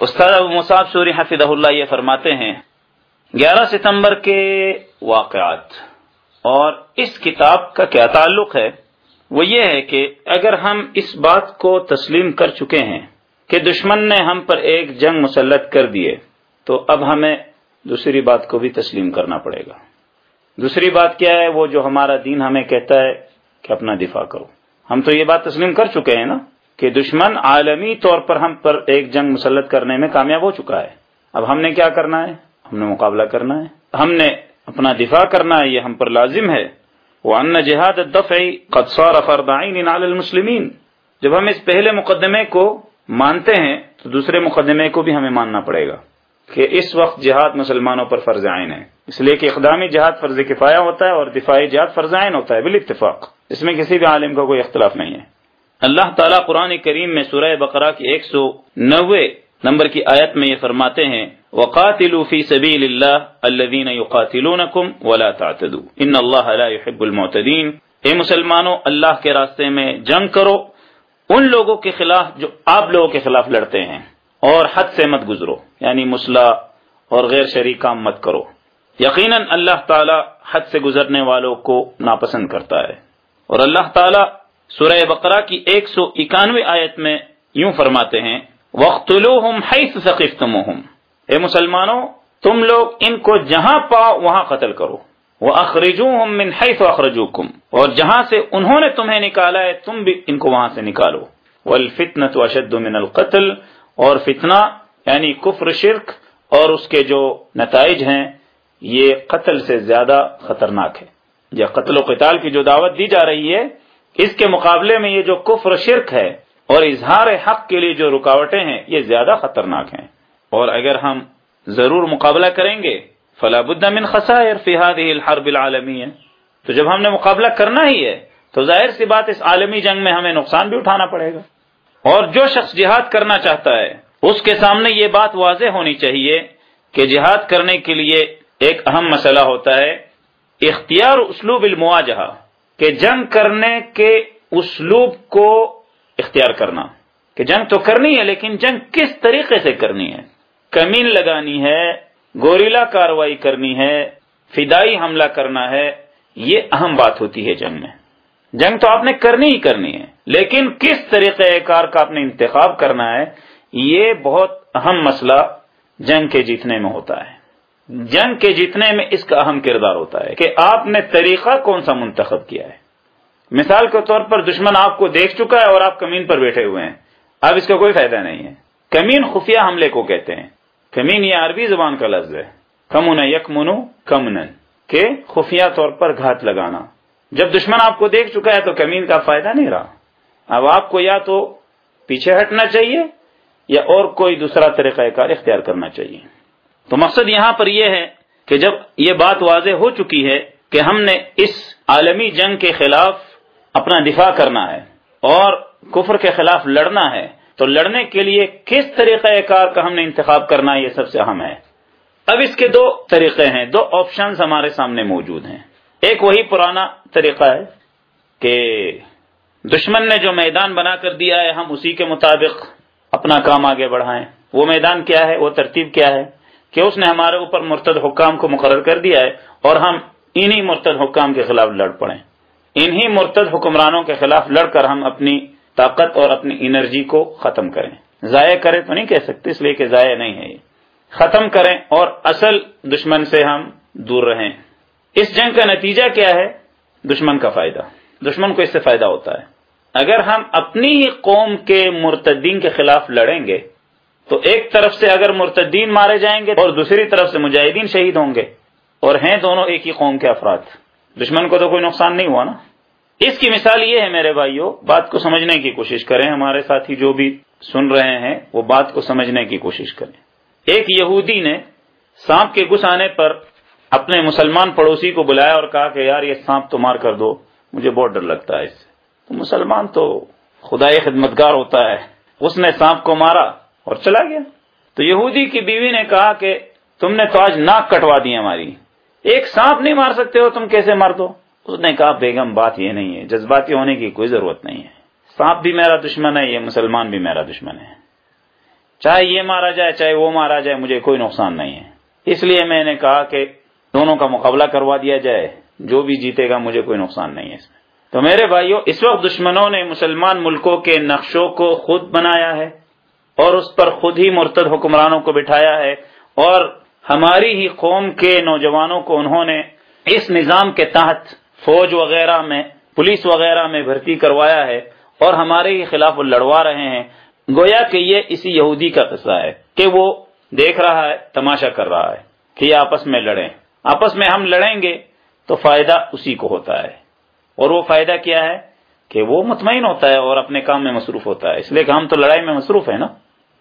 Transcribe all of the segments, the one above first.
استاد ابو مصعب سوری حفظ اللہ یہ فرماتے ہیں، گیارہ ستمبر کے واقعات، اور اس کتاب کا کیا تعلق ہے؟ وہ یہ ہے کہ اگر ہم اس بات کو تسلیم کر چکے ہیں کہ دشمن نے ہم پر ایک جنگ مسلط کر دیے، تو اب ہمیں دوسری بات کو بھی تسلیم کرنا پڑے گا۔ دوسری بات کیا ہے؟ وہ جو ہمارا دین ہمیں کہتا ہے کہ اپنا دفاع کرو۔ ہم تو یہ بات تسلیم کر چکے ہیں نا؟ کہ دشمن عالمی طور پر ہم پر ایک جنگ مسلط کرنے میں کامیاب ہو چکا ہے۔ اب ہم نے کیا کرنا ہے؟ ہم نے مقابلہ کرنا ہے۔ ہم نے اپنا دفاع کرنا ہے، یہ ہم پر لازم ہے۔ وہ ان جہاد قدسور فردائن المسلمین جب ہم اس پہلے مقدمے کو مانتے ہیں، تو دوسرے مقدمے کو بھی ہمیں ماننا پڑے گا کہ اس وقت جہاد مسلمانوں پر فرض عائن ہے۔ اس لیے کہ اقدامی جہاد فرض کفایہ ہوتا ہے اور دفاعی جہاد فرض عائن ہوتا ہے بال اتفاق اس میں کسی بھی عالم کا کوئی اختلاف نہیں ہے۔ اللہ تعالیٰ قرآن کریم میں سورہ بقرہ کی ایک سو نوے نمبر کی آیت میں یہ فرماتے ہیں، وقاتلوا فی سبیل اللہ الذین یقاتلونکم ولا تعتدوا ان اللہ لا يحب المعتدین اے مسلمانوں، اللہ کے راستے میں جنگ کرو، ان لوگوں کے خلاف جو آپ لوگوں کے خلاف لڑتے ہیں، اور حد سے مت گزرو یعنی مسلح اور غیر شریک کام مت کرو۔ یقیناً اللہ تعالی حد سے گزرنے والوں کو ناپسند کرتا ہے، اور اللہ تعالی سورہ بقرہ کی ایک سو اکانوے آیت میں یوں فرماتے ہیں وقت اے مسلمانوں، تم لوگ ان کو جہاں پاؤ وہاں قتل کرو۔ وہ اخرجو من حیث اخرجوکم اور جہاں سے انہوں نے تمہیں نکالا ہے، تم بھی ان کو وہاں سے نکالو۔ والفتنة اشد من القتل۔ اور فتنہ یعنی کفر، شرک اور اس کے جو نتائج ہیں، یہ قتل سے زیادہ خطرناک ہے۔ یا قتل و قتال کی جو دعوت دی جا رہی ہے اس کے مقابلے میں یہ جو کفر شرک ہے اور اظہار حق کے لیے جو رکاوٹیں ہیں، یہ زیادہ خطرناک ہیں۔ اور اگر ہم ضرور مقابلہ کریں گے، فلا بد من خسائر فی هذه الحرب العالمی ہے تو جب ہم نے مقابلہ کرنا ہی ہے، تو ظاہر سی بات اس عالمی جنگ میں ہمیں نقصان بھی اٹھانا پڑے گا۔ اور جو شخص جہاد کرنا چاہتا ہے، اس کے سامنے یہ بات واضح ہونی چاہیے کہ جہاد کرنے کے لیے ایک اہم مسئلہ ہوتا ہے، اختیار اسلوب المواجہ کہ جنگ کرنے کے اسلوب کو اختیار کرنا۔ کہ جنگ تو کرنی ہے، لیکن جنگ کس طریقے سے کرنی ہے؟ کمین لگانی ہے، گوریلا کاروائی کرنی ہے، فدائی حملہ کرنا ہے، یہ اہم بات ہوتی ہے جنگ میں۔ جنگ تو آپ نے کرنی ہی کرنی ہے، لیکن کس طریقے کار کا آپ نے انتخاب کرنا ہے، یہ بہت اہم مسئلہ جنگ کے جیتنے میں ہوتا ہے۔ جنگ کے جیتنے میں اس کا اہم کردار ہوتا ہے کہ آپ نے طریقہ کون سا منتخب کیا ہے۔ مثال کے طور پر دشمن آپ کو دیکھ چکا ہے اور آپ کمین پر بیٹھے ہوئے ہیں۔ اب اس کا کوئی فائدہ نہیں ہے۔ کمین خفیہ حملے کو کہتے ہیں۔ کمین یہ عربی زبان کا لفظ ہے۔ کمن یک منو کمن کے خفیہ طور پر گھات لگانا۔ جب دشمن آپ کو دیکھ چکا ہے تو کمین کا فائدہ نہیں رہا۔ اب آپ کو یا تو پیچھے ہٹنا چاہیے یا اور کوئی دوسرا طریقہ کار اختیار کرنا چاہیے۔ تو مقصد یہاں پر یہ ہے کہ جب یہ بات واضح ہو چکی ہے کہ ہم نے اس عالمی جنگ کے خلاف اپنا دفاع کرنا ہے اور کفر کے خلاف لڑنا ہے، تو لڑنے کے لیے کس طریقہ کار کا ہم نے انتخاب کرنا یہ سب سے اہم ہے۔ اب اس کے دو طریقے ہیں، دو آپشنز ہمارے سامنے موجود ہیں۔ ایک وہی پرانا طریقہ ہے کہ دشمن نے جو میدان بنا کر دیا ہے، ہم اسی کے مطابق اپنا کام آگے بڑھائیں۔ وہ میدان کیا ہے؟ وہ ترتیب کیا ہے؟ کہ اس نے ہمارے اوپر مرتد حکام کو مقرر کر دیا ہے اور ہم انہی مرتد حکام کے خلاف لڑ پڑے انہی مرتد حکمرانوں کے خلاف لڑ کر ہم اپنی طاقت اور اپنی انرجی کو ختم کریں۔ ضائع کریں تو نہیں کہہ سکتے، اس لیے کہ ضائع نہیں ہے یہ۔ ختم کریں اور اصل دشمن سے ہم دور رہیں۔ اس جنگ کا نتیجہ کیا ہے؟ دشمن کا فائدہ۔ دشمن کو اس سے فائدہ ہوتا ہے۔ اگر ہم اپنی ہی قوم کے مرتدین کے خلاف لڑیں گے تو ایک طرف سے اگر مرتدین مارے جائیں گے اور دوسری طرف سے مجاہدین شہید ہوں گے اور ہیں دونوں ایک ہی قوم کے افراد، دشمن کو تو کوئی نقصان نہیں ہوا نا؟ اس کی مثال یہ ہے میرے بھائیوں بات کو سمجھنے کی کوشش کریں، ہمارے ساتھی جو بھی سن رہے ہیں، وہ بات کو سمجھنے کی کوشش کریں۔ ایک یہودی نے سانپ کے گس آنے پر اپنے مسلمان پڑوسی کو بلایا اور کہا کہ یار یہ سانپ تو مار کر دو، مجھے بہت ڈر لگتا ہے اس سے۔ تو مسلمان تو خدا خدمتگار ہوتا ہے۔ اس نے سانپ کو مارا۔ اور چلا گیا۔ تو یہودی کی بیوی نے کہا کہ تم نے تو آج ناک کٹوا دی ہماری۔ ایک سانپ نہیں مار سکتے ہو، تم کیسے مار دو؟ اس نے کہا، بیگم، بات یہ نہیں ہے۔ جذباتی ہونے کی کوئی ضرورت نہیں ہے۔ سانپ بھی میرا دشمن ہے، یہ مسلمان بھی میرا دشمن ہے۔ چاہے یہ مارا جائے، چاہے وہ مارا جائے، مجھے کوئی نقصان نہیں ہے۔ اس لیے میں نے کہا کہ دونوں کا مقابلہ کروا دیا جائے۔ جو بھی جیتے گا، مجھے کوئی نقصان نہیں ہے اس میں۔ تو میرے بھائیوں اس وقت دشمنوں نے مسلمان ملکوں کے نقشوں کو خود بنایا ہے۔ اور اس پر خود ہی مرتد حکمرانوں کو بٹھایا ہے اور ہماری ہی قوم کے نوجوانوں کو انہوں نے اس نظام کے تحت فوج وغیرہ میں، پولیس وغیرہ میں بھرتی کروایا ہے اور ہمارے ہی خلاف وہ لڑوا رہے ہیں۔ گویا کہ یہ اسی یہودی کا قصہ ہے کہ وہ دیکھ رہا ہے، تماشا کر رہا ہے کہ یہ آپس میں لڑیں۔ آپس میں ہم لڑیں گے تو فائدہ اسی کو ہوتا ہے۔ اور وہ فائدہ کیا ہے؟ کہ وہ مطمئن ہوتا ہے اور اپنے کام میں مصروف ہوتا ہے۔ اس لیے کہ ہم تو لڑائی میں مصروف ہیں نا۔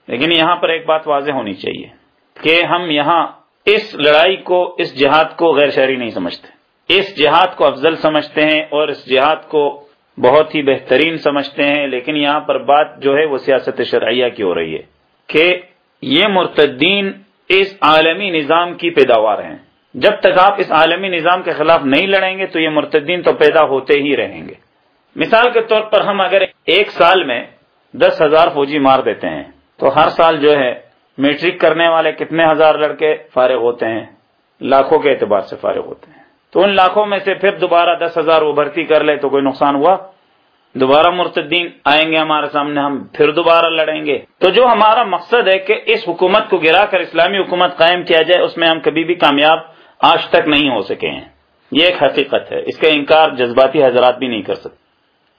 لیکن یہاں پر ایک بات واضح ہونی چاہیے کہ ہم یہاں اس لڑائی کو، اس جہاد کو غیر شہری نہیں سمجھتے۔ اس جہاد کو افضل سمجھتے ہیں اور اس جہاد کو بہت ہی بہترین سمجھتے ہیں، لیکن یہاں پر بات جو ہے وہ سیاست شرعیہ کی ہو رہی ہے کہ یہ مرتدین اس عالمی نظام کی پیداوار ہیں۔ جب تک آپ اس عالمی نظام کے خلاف نہیں لڑیں گے تو یہ مرتدین تو پیدا ہوتے ہی رہیں گے۔ مثال کے طور پر ہم اگر ایک سال میں دس ہزار فوجی مار دیتے ہیں تو ہر سال جو ہے میٹرک کرنے والے کتنے ہزار لڑکے فارغ ہوتے ہیں؟ لاکھوں کے اعتبار سے فارغ ہوتے ہیں۔ تو ان لاکھوں میں سے پھر دوبارہ دس ہزار وہ بھرتی کر لے تو کوئی نقصان ہوا؟ دوبارہ مرتدین آئیں گے ہمارے سامنے، ہم پھر دوبارہ لڑیں گے۔ تو جو ہمارا مقصد ہے کہ اس حکومت کو گرا کر اسلامی حکومت قائم کیا جائے، اس میں ہم کبھی بھی کامیاب آج تک نہیں ہو سکے ہیں۔ یہ ایک حقیقت ہے۔ اس کا انکار جذباتی حضرات بھی نہیں کر سکتے۔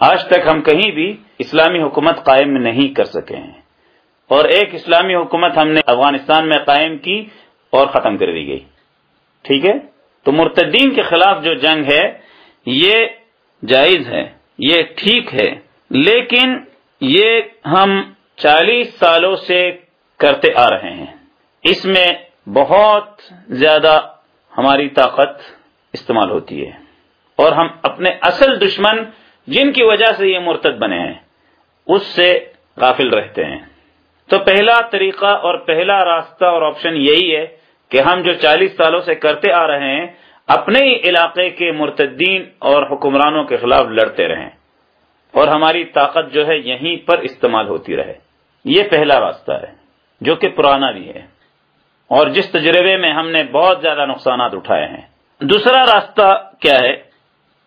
آج تک ہم کہیں بھی اسلامی حکومت قائم نہیں کر سکے ہیں۔ اور ایک اسلامی حکومت ہم نے افغانستان میں قائم کی اور ختم کر دی گئی۔ ٹھیک ہے؟ تو مرتدین کے خلاف جو جنگ ہے، یہ جائز ہے، یہ ٹھیک ہے، لیکن یہ ہم چالیس سالوں سے کرتے آ رہے ہیں۔ اس میں بہت زیادہ ہماری طاقت استعمال ہوتی ہے۔ اور ہم اپنے اصل دشمن جن کی وجہ سے یہ مرتد بنے ہیں، اس سے غافل رہتے ہیں۔ تو پہلا طریقہ اور پہلا راستہ اور آپشن یہی ہے کہ ہم جو چالیس سالوں سے کرتے آ رہے ہیں، اپنے ہی علاقے کے مرتدین اور حکمرانوں کے خلاف لڑتے رہیں۔ اور ہماری طاقت جو ہے یہیں پر استعمال ہوتی رہے۔ یہ پہلا راستہ ہے، جو کہ پرانا بھی ہے۔ اور جس تجربے میں ہم نے بہت زیادہ نقصانات اٹھائے ہیں۔ دوسرا راستہ کیا ہے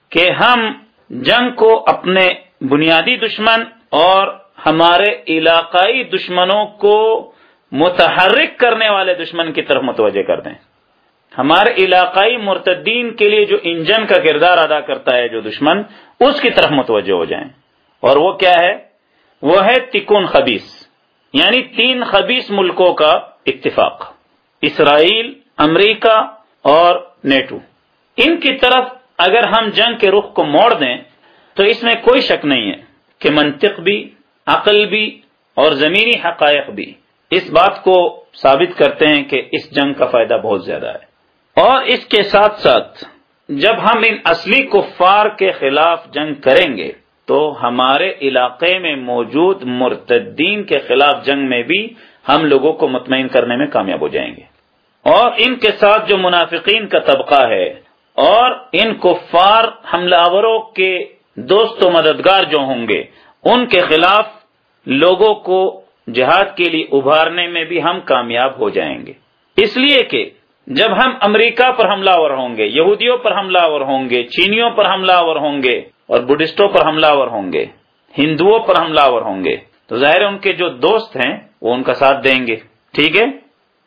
کہ ہم جنگ کو اپنے بنیادی دشمن اور ہمارے علاقائی دشمنوں کو متحرک کرنے والے دشمن کی طرف متوجہ کر دیں۔ ہمارے علاقائی مرتدین کے لیے جو انجن کا کردار ادا کرتا ہے جو دشمن، اس کی طرف متوجہ ہو جائیں۔ اور وہ کیا ہے؟ وہ ہے تکون خبیص یعنی تین خبیص ملکوں کا اتفاق۔ اسرائیل، امریکہ اور نیٹو۔ ان کی طرف اگر ہم جنگ کے رخ کو موڑ دیں تو اس میں کوئی شک نہیں ہے کہ منطق بھی عقل بھی اور زمینی حقائق بھی اس بات کو ثابت کرتے ہیں کہ اس جنگ کا فائدہ بہت زیادہ ہے۔ اور اس کے ساتھ ساتھ جب ہم ان اصلی کفار کے خلاف جنگ کریں گے تو ہمارے علاقے میں موجود مرتدین کے خلاف جنگ میں بھی ہم لوگوں کو مطمئن کرنے میں کامیاب ہو جائیں گے۔ اور ان کے ساتھ جو منافقین کا طبقہ ہے اور ان کفار حملہ آوروں کے دوست و مددگار جو ہوں گے، ان کے خلاف لوگوں کو جہاد کے لیے ابھارنے میں بھی ہم کامیاب ہو جائیں گے۔ اس لیے کہ جب ہم امریکہ پر حملہ ور ہوں گے، یہودیوں پر حملہ ور ہوں گے، چینیوں پر حملہ ور ہوں گے اور بدھسٹوں پر حملہ ور ہوں گے، ہندوؤں پر حملہ ور ہوں گے، تو ظاہر ان کے جو دوست ہیں، وہ ان کا ساتھ دیں گے۔ ٹھیک ہے؟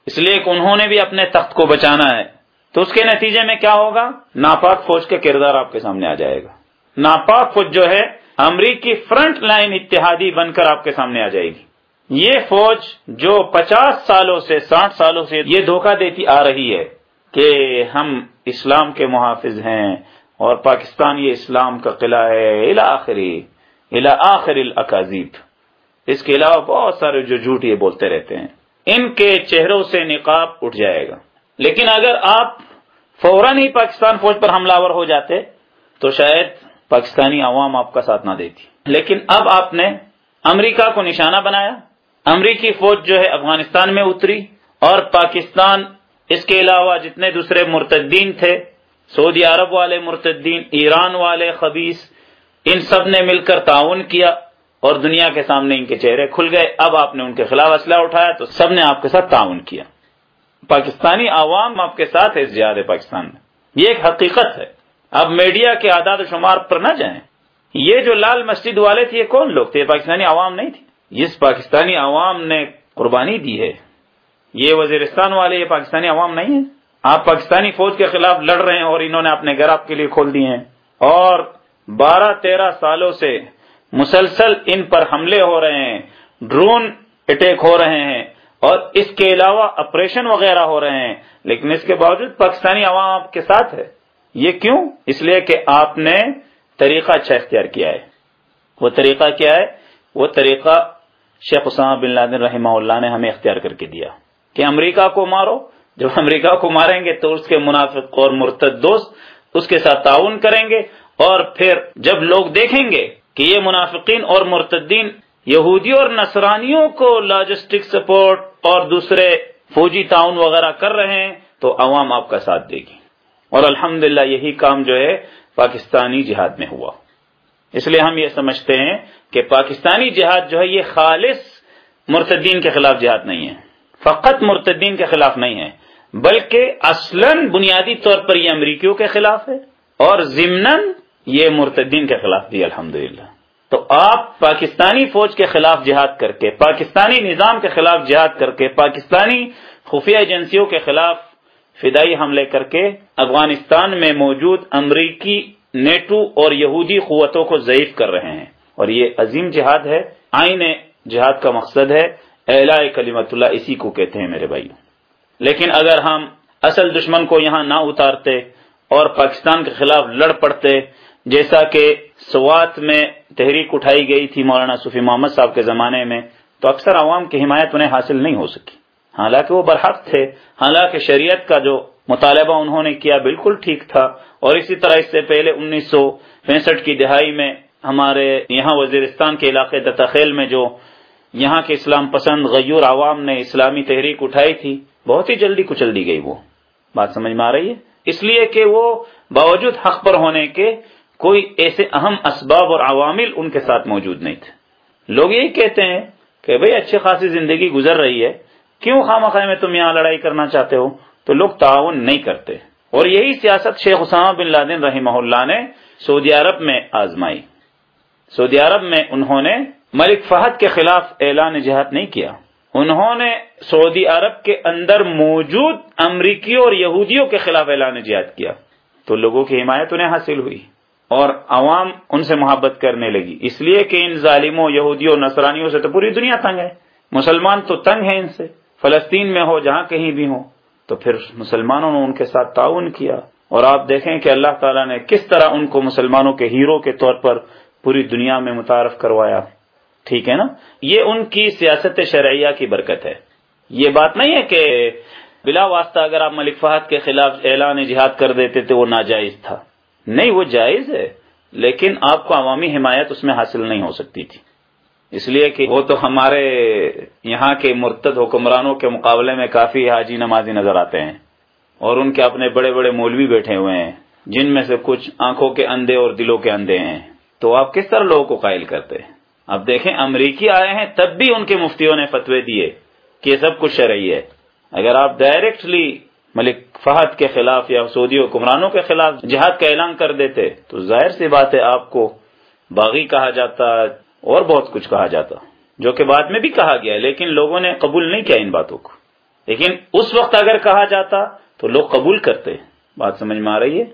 اس لیے کہ انہوں نے بھی اپنے تخت کو بچانا ہے۔ تو اس کے نتیجے میں کیا ہوگا؟ ناپاک فوج کا کردار آپ کے سامنے آ جائے گا۔ ناپاک فوج جو ہے امریکی فرنٹ لائن اتحادی بن کر آپ کے سامنے آ جائے گی۔ یہ فوج جو پچاس سالوں سے، ساٹھ سالوں سے یہ دھوکہ دیتی آ رہی ہے کہ ہم اسلام کے محافظ ہیں اور پاکستان یہ اسلام کا قلعہ ہے الا آخری الا آخر الاکاذیب اس کے علاوہ بہت سارے جو جھوٹ یہ بولتے رہتے ہیں۔ ان کے چہروں سے نقاب اٹھ جائے گا۔ لیکن اگر آپ فوراً ہی پاکستان فوج پر حملہ ور ہو جاتے تو شاید پاکستانی عوام آپ کا ساتھ نہ دیتی۔ لیکن اب آپ نے امریکہ کو نشانہ بنایا۔ امریکی فوج جو ہے افغانستان میں اتری اور پاکستان اس کے علاوہ جتنے دوسرے مرتدین تھے، سعودی عرب والے مرتدین، ایران والے خبیص ان سب نے مل کر تعاون کیا اور دنیا کے سامنے ان کے چہرے کھل گئے۔ اب آپ نے ان کے خلاف اسلحہ اٹھایا تو سب نے آپ کے ساتھ تعاون کیا۔ پاکستانی عوام آپ کے ساتھ ہے اس جہاد پاکستان میں۔ یہ ایک حقیقت ہے۔ اب میڈیا کے اعداد و شمار پر نہ جائیں۔ یہ جو لال مسجد والے تھے، یہ کون لوگ تھے؟ یہ پاکستانی عوام نہیں تھی۔ جس پاکستانی عوام نے قربانی دی ہے، یہ وزیرستان والے، یہ پاکستانی عوام نہیں ہے آپ پاکستانی فوج کے خلاف لڑ رہے ہیں اور انہوں نے اپنے گھر آپ کے لیے کھول دیے ہیں۔ اور بارہ تیرہ سالوں سے مسلسل ان پر حملے ہو رہے ہیں، ڈرون اٹیک ہو رہے ہیں اور اس کے علاوہ آپریشن وغیرہ ہو رہے ہیں۔ لیکن اس کے باوجود پاکستانی عوام آپ کے ساتھ ہے۔ یہ کیوں؟ اس لیے کہ آپ نے طریقہ اچھا اختیار کیا ہے۔ وہ طریقہ کیا ہے؟ وہ طریقہ شیخ اسامہ بن لادن رحمہ اللہ نے ہمیں اختیار کر کے دیا کہ امریکہ کو مارو۔ جب امریکہ کو ماریں گے تو اس کے منافق اور مرتد دوست اس کے ساتھ تعاون کریں گے اور پھر جب لوگ دیکھیں گے کہ یہ منافقین اور مرتدین یہودی اور نصرانیوں کو لاجسٹک سپورٹ اور دوسرے فوجی تعاون وغیرہ کر رہے ہیں تو عوام آپ کا ساتھ دے گی۔ اور الحمد یہی کام جو ہے پاکستانی جہاد میں ہوا۔ اس لیے ہم یہ سمجھتے ہیں کہ پاکستانی جہاد جو ہے یہ خالص مرتدین کے خلاف جہاد نہیں ہے۔ فقط مرتدین کے خلاف نہیں ہے، بلکہ اصلا بنیادی طور پر یہ امریکیوں کے خلاف ہے اور ضمن یہ مرتدین کے خلاف بھی الحمد تو آپ پاکستانی فوج کے خلاف جہاد کر کے، پاکستانی نظام کے خلاف جہاد کر کے، پاکستانی خفیہ ایجنسیوں کے خلاف فدائی حملے کر کے افغانستان میں موجود امریکی نیٹو اور یہودی قوتوں کو ضعیف کر رہے ہیں۔ اور یہ عظیم جہاد ہے، آئین جہاد کا مقصد ہے۔ اعلی کلیمت اللہ اسی کو کہتے ہیں میرے بھائی لیکن اگر ہم اصل دشمن کو یہاں نہ اتارتے اور پاکستان کے خلاف لڑ پڑتے، جیسا کہ سوات میں تحریک اٹھائی گئی تھی مولانا صفی محمد صاحب کے زمانے میں، تو اکثر عوام کی حمایت انہیں حاصل نہیں ہو سکی۔ حالانکہ وہ برحق تھے۔ حالانکہ شریعت کا جو مطالبہ انہوں نے کیا بالکل ٹھیک تھا۔ اور اسی طرح اس سے پہلے انیس سو پینسٹھ کی دہائی میں ہمارے یہاں وزیرستان کے علاقے دتخیل میں جو یہاں کے اسلام پسند غیور عوام نے اسلامی تحریک اٹھائی تھی، بہت ہی جلدی کچل دی گئی وہ۔ بات سمجھ میں آ رہی ہے؟ اس لیے کہ وہ باوجود حق پر ہونے کے کوئی ایسے اہم اسباب اور عوامل ان کے ساتھ موجود نہیں تھے۔ لوگ یہی کہتے ہیں کہ بھئی اچھی خاصی زندگی گزر رہی ہے۔ کیوں خام خواہ میں تم یہاں لڑائی کرنا چاہتے ہو؟ تو لوگ تعاون نہیں کرتے۔ اور یہی سیاست شیخ اسامہ بن لادن رحمہ اللہ نے سعودی عرب میں آزمائی۔ سعودی عرب میں انہوں نے ملک فہد کے خلاف اعلان جہاد نہیں کیا۔ انہوں نے سعودی عرب کے اندر موجود امریکیوں اور یہودیوں کے خلاف اعلان جہاد کیا۔ تو لوگوں کی حمایت انہیں حاصل ہوئی۔ اور عوام ان سے محبت کرنے لگی۔ اس لیے کہ ان ظالموں، یہودیوں، نصرانیوں سے تو پوری دنیا تنگ ہے۔ مسلمان تو تنگ ہے ان سے۔ فلسطین میں ہو، جہاں کہیں بھی ہو تو پھر مسلمانوں نے ان کے ساتھ تعاون کیا۔ اور آپ دیکھیں کہ اللہ تعالیٰ نے کس طرح ان کو مسلمانوں کے ہیرو کے طور پر پوری دنیا میں متعارف کروایا۔ ٹھیک ہے نا؟ یہ ان کی سیاست شرعیہ کی برکت ہے۔ یہ بات نہیں ہے کہ بلا واسطہ اگر آپ ملک فہد کے خلاف اعلان جہاد کر دیتے تو وہ ناجائز تھا۔ نہیں، وہ جائز ہے، لیکن آپ کو عوامی حمایت اس میں حاصل نہیں ہو سکتی تھی۔ اس لیے کہ وہ تو ہمارے یہاں کے مرتد حکمرانوں کے مقابلے میں کافی حاجی نمازی نظر آتے ہیں اور ان کے اپنے بڑے بڑے مولوی بیٹھے ہوئے ہیں، جن میں سے کچھ آنکھوں کے اندھے اور دلوں کے اندھے ہیں۔ تو آپ کس طرح لوگوں کو قائل کرتے؟ ہیں اب دیکھیں، امریکی آئے ہیں تب بھی ان کے مفتیوں نے فتوے دیے کہ یہ سب کچھ شرعی ہے۔ اگر آپ ڈائریکٹلی ملک فہد کے خلاف یا سعودی حکمرانوں کے خلاف جہاد کا اعلان کر دیتے، تو ظاہر سی بات ہے آپ کو باغی کہا جاتا اور بہت کچھ کہا جاتا، جو کہ بعد میں بھی کہا گیا لیکن لوگوں نے قبول نہیں کیا ان باتوں کو۔ لیکن اس وقت اگر کہا جاتا تو لوگ قبول کرتے۔ بات سمجھ میں آ رہی ہے؟